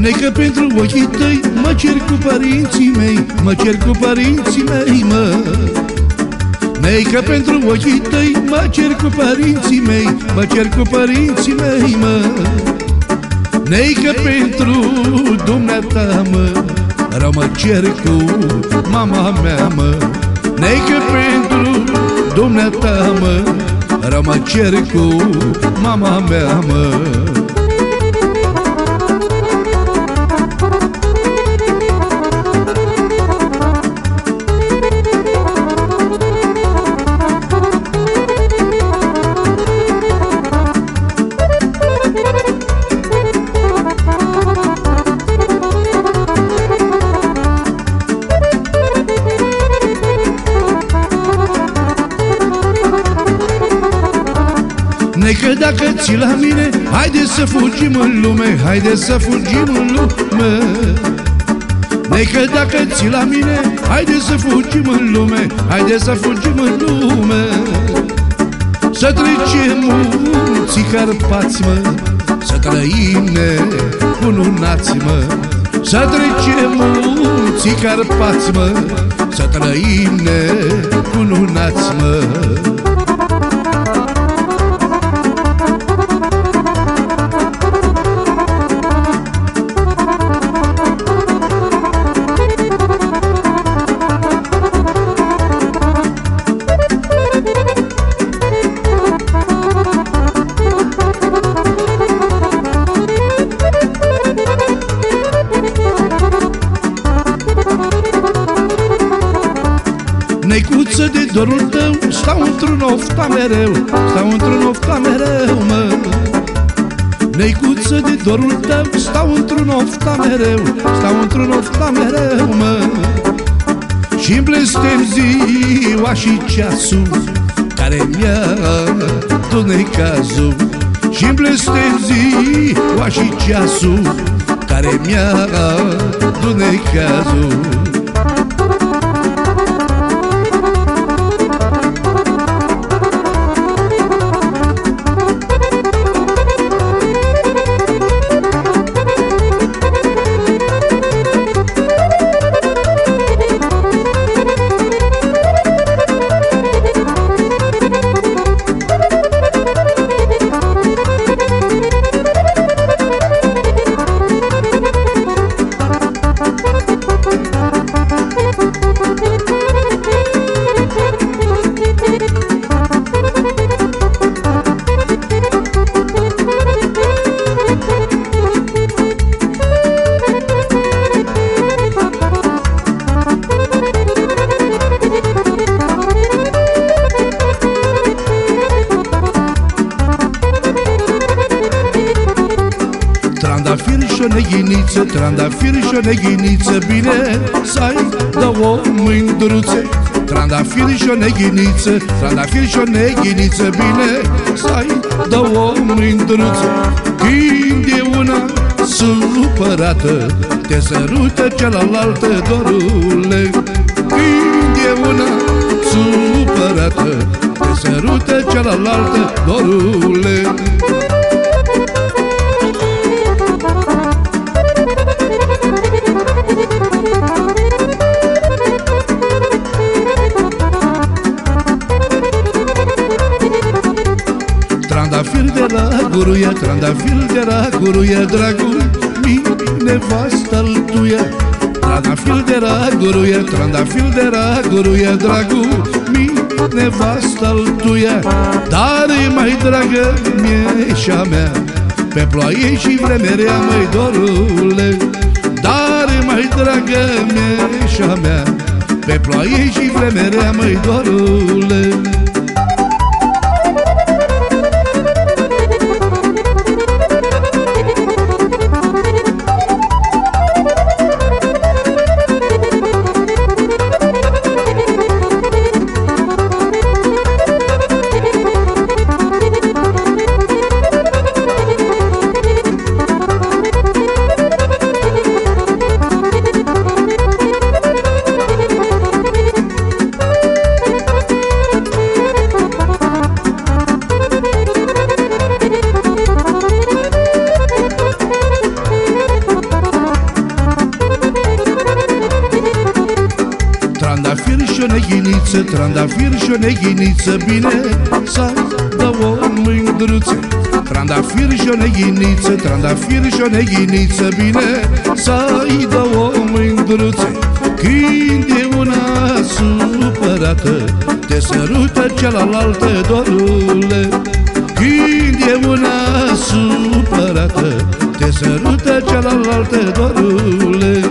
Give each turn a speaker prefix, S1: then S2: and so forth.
S1: Neică pentru ochii tăi Mă cer cu părinții mei Mă cer cu părinții mei, mă. Neică pentru ochii tăi Mă cer cu părinții mei Mă cer cu părinții mei, mă. Neică pentru dumneata, mă Rău mă cer cu mama mea, mă. Neică pentru dumneata, mă Rău mă cer cu mama mea, mă Necă dacă ți la mine Haide să fugim în lume Haide să fugim în lume. Necă dacă ți la mine Haide să fugim în lume Haide să fugim în lume. Să trecem munții Carpați, mă Să trăim necununați, mă. Să trecem munții Carpați, mă Să trăim necununați, dorul tău Stau într-un ofta mereu Stau într-un ofta mereu, mă. Neicuță de dorul tău Stau într-un ofta mereu Stau într-un ofta mereu, mă. Și-mi blestem ziua și ceasul Care mi-a cazul. Și-mi blestem ziua și ceasul Care mi-a cazul Trandafir și o neghiniță, trandafir și o neghiniță Bine să ai două mândruțe. Trandafir și o neghiniță, trandafir și o neghiniță Bine să ai două mândruțe. Când e una supărată Te sărută cealaltă dorule. Când e una supărată Te sărută cealaltă dorule la guruia, trandafir de la guruia Dragul mi nevasta-l tuia Trandafir de la guruia, trandafir de la guruia Dragul mi nevasta-l tuia Dar e mai dragă mie și a mea Pe ploaie și vremerea, măi dorule. Dar e mai dragă mie și a mea Pe ploaie și vremerea, măi dorule neghiniță Trandafir și o neghiniță Bine să dă o mândruță Trandafir și o neghiniță Trandafir și o neghiniță Bine să-i dă o mândruță Când e una supărată Te sărută cealaltă dorule. Când e una supărată Te sărută cealaltă dorule